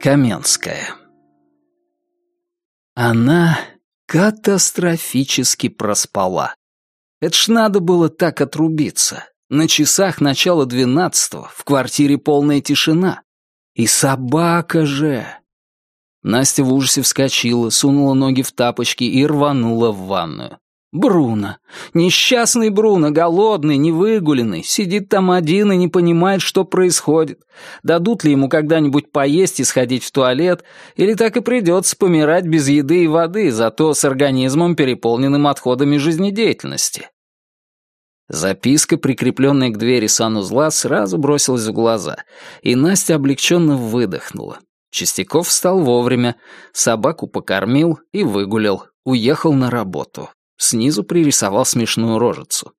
Каменская. Она катастрофически проспала. Это ж надо было так отрубиться. На часах начала двенадцатого, в квартире полная тишина. И собака же! Настя в ужасе вскочила, сунула ноги в тапочки и рванула в ванную. Бруно. Несчастный Бруно, голодный, невыгуленный, сидит там один и не понимает, что происходит. Дадут ли ему когда-нибудь поесть и сходить в туалет, или так и придется помирать без еды и воды, зато с организмом, переполненным отходами жизнедеятельности. Записка, прикрепленная к двери санузла, сразу бросилась в глаза, и Настя облегченно выдохнула. Чистяков встал вовремя, собаку покормил и выгулял, уехал на работу. Снизу пририсовал смешную рожицу.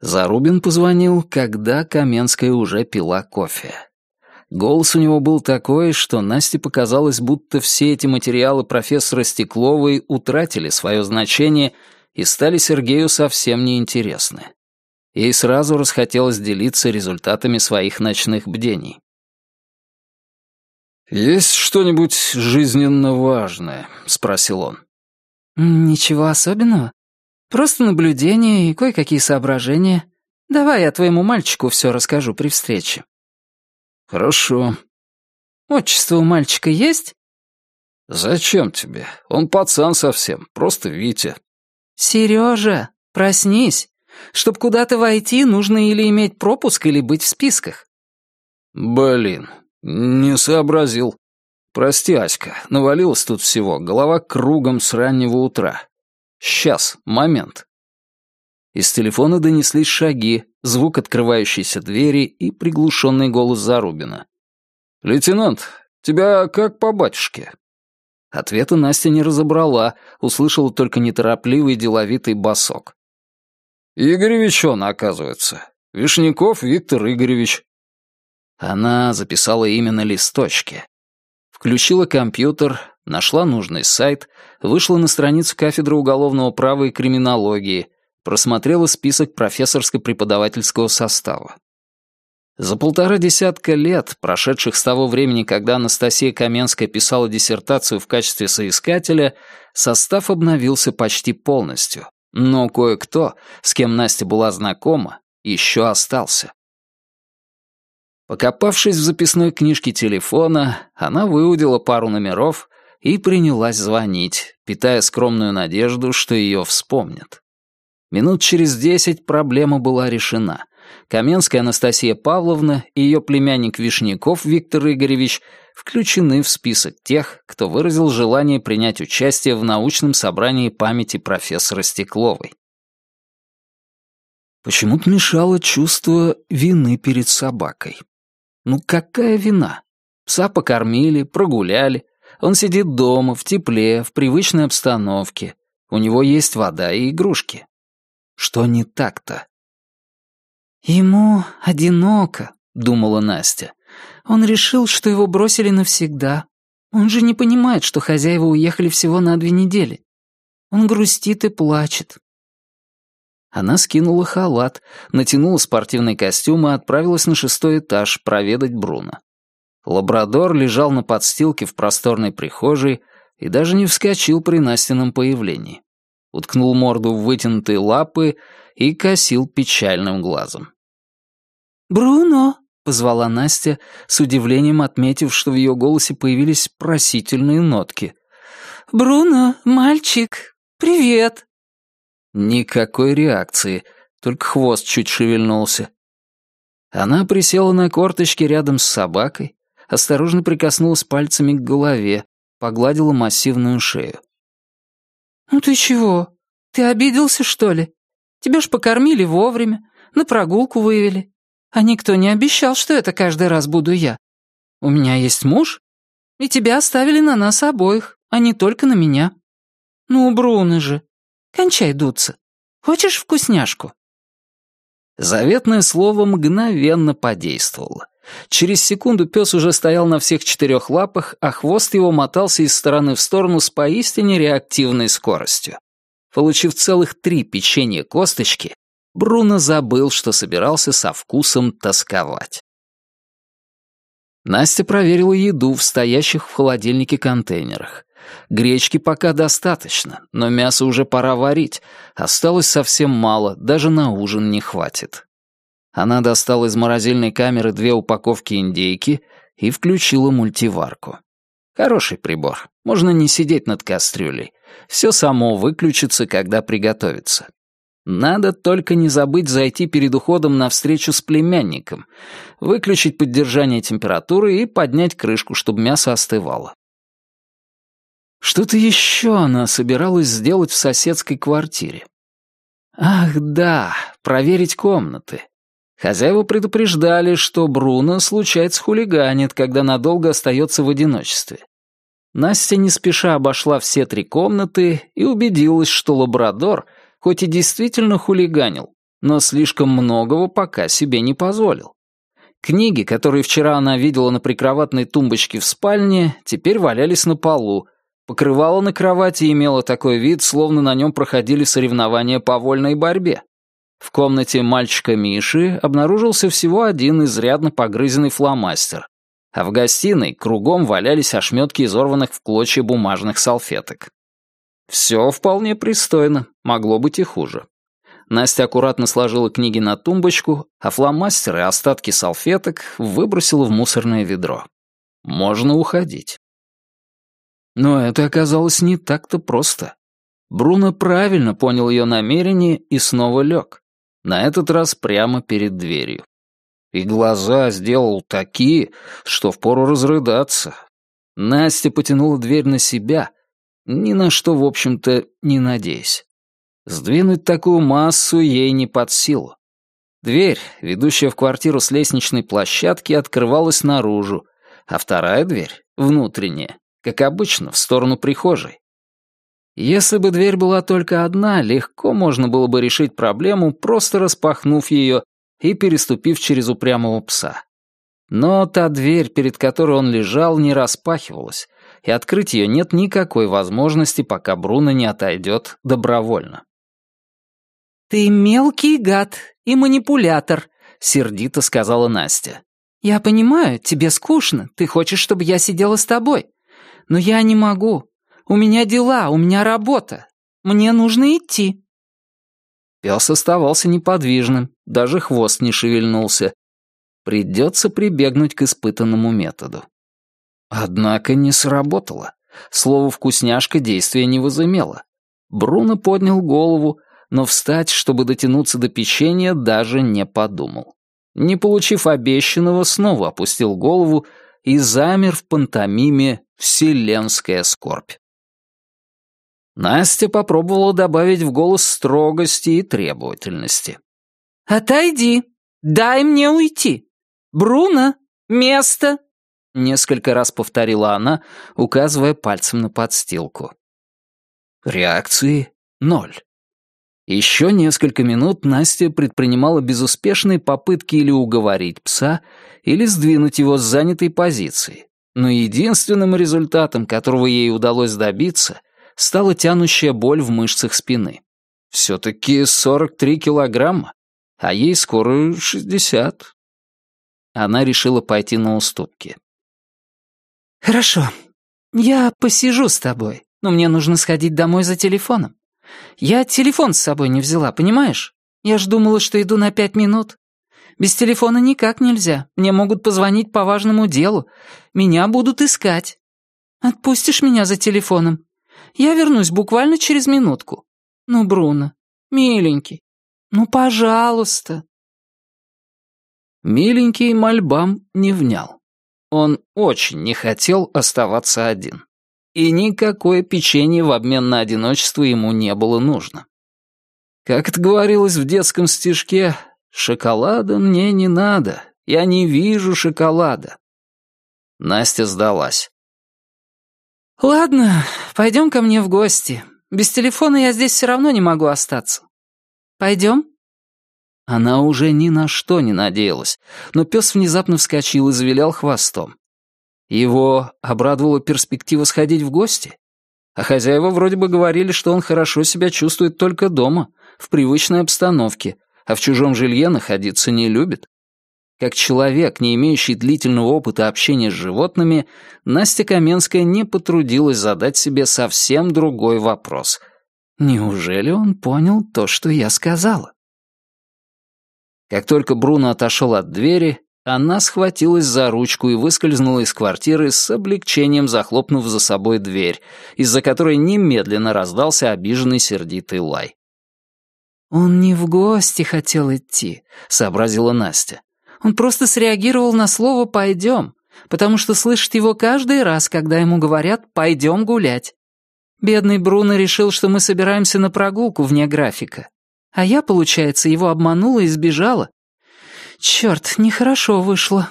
Зарубин позвонил, когда Каменская уже пила кофе. Голос у него был такой, что Насте показалось, будто все эти материалы профессора Стекловой утратили свое значение и стали Сергею совсем неинтересны. Ей сразу расхотелось делиться результатами своих ночных бдений. «Есть что-нибудь жизненно важное?» — спросил он. «Ничего особенного. Просто наблюдения и кое-какие соображения. Давай я твоему мальчику все расскажу при встрече». «Хорошо». «Отчество у мальчика есть?» «Зачем тебе? Он пацан совсем, просто Витя». «Сережа, проснись. Чтоб куда-то войти, нужно или иметь пропуск, или быть в списках». «Блин, не сообразил. «Прости, Аська, навалилось тут всего, голова кругом с раннего утра. Сейчас, момент». Из телефона донеслись шаги, звук открывающейся двери и приглушенный голос Зарубина. «Лейтенант, тебя как по батюшке?» Ответа Настя не разобрала, услышала только неторопливый деловитый басок. «Игоревич он, оказывается. Вишняков Виктор Игоревич». Она записала имя на листочке. Включила компьютер, нашла нужный сайт, вышла на страницу кафедры уголовного права и криминологии, просмотрела список профессорско-преподавательского состава. За полтора десятка лет, прошедших с того времени, когда Анастасия Каменская писала диссертацию в качестве соискателя, состав обновился почти полностью. Но кое-кто, с кем Настя была знакома, еще остался. Покопавшись в записной книжке телефона, она выудила пару номеров и принялась звонить, питая скромную надежду, что ее вспомнят. Минут через десять проблема была решена. Каменская Анастасия Павловна и ее племянник Вишняков Виктор Игоревич включены в список тех, кто выразил желание принять участие в научном собрании памяти профессора Стекловой. Почему-то мешало чувство вины перед собакой. Ну какая вина? Пса покормили, прогуляли. Он сидит дома, в тепле, в привычной обстановке. У него есть вода и игрушки. Что не так-то? «Ему одиноко», — думала Настя. «Он решил, что его бросили навсегда. Он же не понимает, что хозяева уехали всего на две недели. Он грустит и плачет. Она скинула халат, натянула спортивный костюм и отправилась на шестой этаж проведать Бруно. Лабрадор лежал на подстилке в просторной прихожей и даже не вскочил при Настином появлении. Уткнул морду в вытянутые лапы и косил печальным глазом. «Бруно!» — позвала Настя, с удивлением отметив, что в ее голосе появились просительные нотки. «Бруно, мальчик, привет!» Никакой реакции, только хвост чуть шевельнулся. Она присела на корточки рядом с собакой, осторожно прикоснулась пальцами к голове, погладила массивную шею. «Ну ты чего? Ты обиделся, что ли? Тебя ж покормили вовремя, на прогулку вывели. А никто не обещал, что это каждый раз буду я. У меня есть муж, и тебя оставили на нас обоих, а не только на меня. Ну, Бруно же, Кончай дуться. Хочешь вкусняшку?» Заветное слово мгновенно подействовало. Через секунду пес уже стоял на всех четырех лапах, а хвост его мотался из стороны в сторону с поистине реактивной скоростью. Получив целых три печенья косточки, Бруно забыл, что собирался со вкусом тосковать. Настя проверила еду в стоящих в холодильнике контейнерах. Гречки пока достаточно, но мясо уже пора варить. Осталось совсем мало, даже на ужин не хватит. Она достала из морозильной камеры две упаковки индейки и включила мультиварку. Хороший прибор. Можно не сидеть над кастрюлей. Все само выключится, когда приготовится. Надо только не забыть зайти перед уходом на встречу с племянником, выключить поддержание температуры и поднять крышку, чтобы мясо остывало. Что-то еще она собиралась сделать в соседской квартире. Ах да, проверить комнаты. Хозяева предупреждали, что Бруно случается хулиганит, когда надолго остается в одиночестве. Настя не спеша обошла все три комнаты и убедилась, что лабрадор, хоть и действительно хулиганил, но слишком многого пока себе не позволил. Книги, которые вчера она видела на прикроватной тумбочке в спальне, теперь валялись на полу, Покрывало на кровати имело такой вид, словно на нем проходили соревнования по вольной борьбе. В комнате мальчика Миши обнаружился всего один изрядно погрызенный фломастер, а в гостиной кругом валялись ошметки изорванных в клочья бумажных салфеток. Все вполне пристойно, могло быть и хуже. Настя аккуратно сложила книги на тумбочку, а фломастеры и остатки салфеток выбросила в мусорное ведро. Можно уходить. Но это оказалось не так-то просто. Бруно правильно понял ее намерение и снова лег. На этот раз прямо перед дверью. И глаза сделал такие, что впору разрыдаться. Настя потянула дверь на себя, ни на что, в общем-то, не надеясь. Сдвинуть такую массу ей не под силу. Дверь, ведущая в квартиру с лестничной площадки, открывалась наружу, а вторая дверь, внутренняя, как обычно, в сторону прихожей. Если бы дверь была только одна, легко можно было бы решить проблему, просто распахнув ее и переступив через упрямого пса. Но та дверь, перед которой он лежал, не распахивалась, и открыть ее нет никакой возможности, пока Бруно не отойдет добровольно. «Ты мелкий гад и манипулятор», — сердито сказала Настя. «Я понимаю, тебе скучно, ты хочешь, чтобы я сидела с тобой. Но я не могу. У меня дела, у меня работа. Мне нужно идти». Пес оставался неподвижным, даже хвост не шевельнулся. Придется прибегнуть к испытанному методу. Однако не сработало. Слово «вкусняшка» действия не возымело. Бруно поднял голову, но встать, чтобы дотянуться до печенья, даже не подумал. Не получив обещанного, снова опустил голову и замер в пантомиме «Вселенская скорбь». Настя попробовала добавить в голос строгости и требовательности. «Отойди! Дай мне уйти! Бруно, место!» Несколько раз повторила она, указывая пальцем на подстилку. Реакции — ноль. Еще несколько минут Настя предпринимала безуспешные попытки или уговорить пса, или сдвинуть его с занятой позиции. Но единственным результатом, которого ей удалось добиться, стала тянущая боль в мышцах спины. Все-таки 43 килограмма, а ей скоро 60. Она решила пойти на уступки. «Хорошо, я посижу с тобой, но мне нужно сходить домой за телефоном. Я телефон с собой не взяла, понимаешь? Я ж думала, что иду на пять минут. Без телефона никак нельзя. Мне могут позвонить по важному делу. Меня будут искать. Отпустишь меня за телефоном? Я вернусь буквально через минутку. Ну, Бруно, миленький, ну, пожалуйста. Миленький мольбам не внял. Он очень не хотел оставаться один. И никакое печенье в обмен на одиночество ему не было нужно. Как это говорилось в детском стишке, «Шоколада мне не надо, я не вижу шоколада». Настя сдалась. «Ладно, пойдем ко мне в гости. Без телефона я здесь все равно не могу остаться. Пойдем?» Она уже ни на что не надеялась, но пес внезапно вскочил и завилял хвостом. Его обрадовала перспектива сходить в гости. А хозяева вроде бы говорили, что он хорошо себя чувствует только дома, в привычной обстановке, а в чужом жилье находиться не любит. Как человек, не имеющий длительного опыта общения с животными, Настя Каменская не потрудилась задать себе совсем другой вопрос. Неужели он понял то, что я сказала? Как только Бруно отошел от двери, она схватилась за ручку и выскользнула из квартиры с облегчением, захлопнув за собой дверь, из-за которой немедленно раздался обиженный сердитый лай. «Он не в гости хотел идти», — сообразила Настя. «Он просто среагировал на слово «пойдем», потому что слышит его каждый раз, когда ему говорят «пойдем гулять». Бедный Бруно решил, что мы собираемся на прогулку вне графика. А я, получается, его обманула и сбежала. Черт, нехорошо вышло.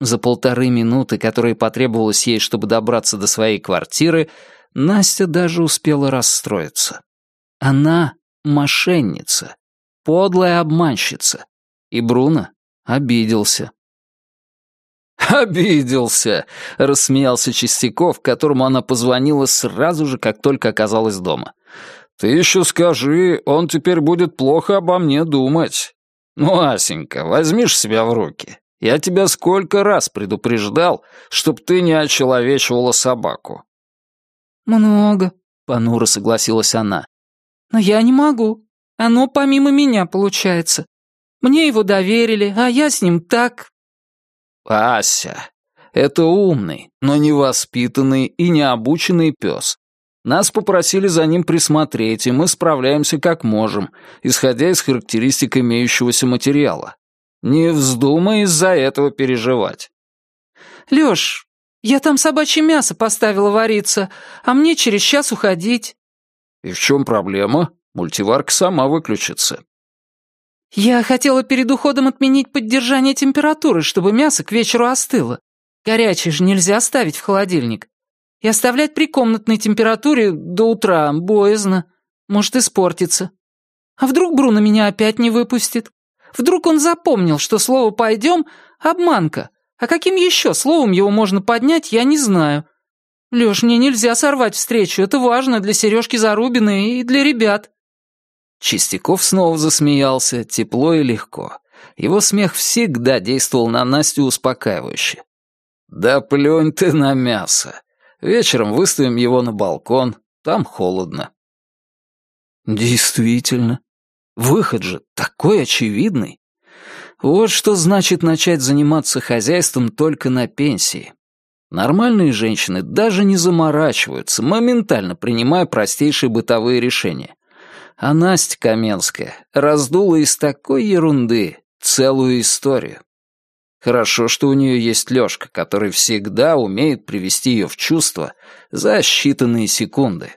За полторы минуты, которые потребовалось ей, чтобы добраться до своей квартиры, Настя даже успела расстроиться. Она мошенница, подлая обманщица. И Бруно обиделся. «Обиделся!» — рассмеялся Чистяков, которому она позвонила сразу же, как только оказалась дома. «Ты еще скажи, он теперь будет плохо обо мне думать. Ну, Асенька, возьмишь себя в руки. Я тебя сколько раз предупреждал, чтоб ты не очеловечивала собаку». «Много», — понуро согласилась она. Но я не могу. Оно помимо меня получается. Мне его доверили, а я с ним так...» «Ася, это умный, но невоспитанный и необученный пес. Нас попросили за ним присмотреть, и мы справляемся как можем, исходя из характеристик имеющегося материала. Не вздумай из-за этого переживать». «Лёш, я там собачье мясо поставила вариться, а мне через час уходить». «И в чем проблема? Мультиварка сама выключится». «Я хотела перед уходом отменить поддержание температуры, чтобы мясо к вечеру остыло. Горячее же нельзя ставить в холодильник. И оставлять при комнатной температуре до утра боязно. Может испортиться. А вдруг Бруно меня опять не выпустит? Вдруг он запомнил, что слово «пойдем» — обманка, а каким еще словом его можно поднять, я не знаю. «Лёш, мне нельзя сорвать встречу, это важно для Сережки Зарубина и для ребят». Чистяков снова засмеялся, тепло и легко. Его смех всегда действовал на Настю успокаивающе. «Да плюнь ты на мясо. Вечером выставим его на балкон, там холодно». Действительно. Выход же такой очевидный. Вот что значит начать заниматься хозяйством только на пенсии. Нормальные женщины даже не заморачиваются, моментально принимая простейшие бытовые решения. А Настя Каменская раздула из такой ерунды целую историю. Хорошо, что у нее есть Лёшка, который всегда умеет привести ее в чувство за считанные секунды.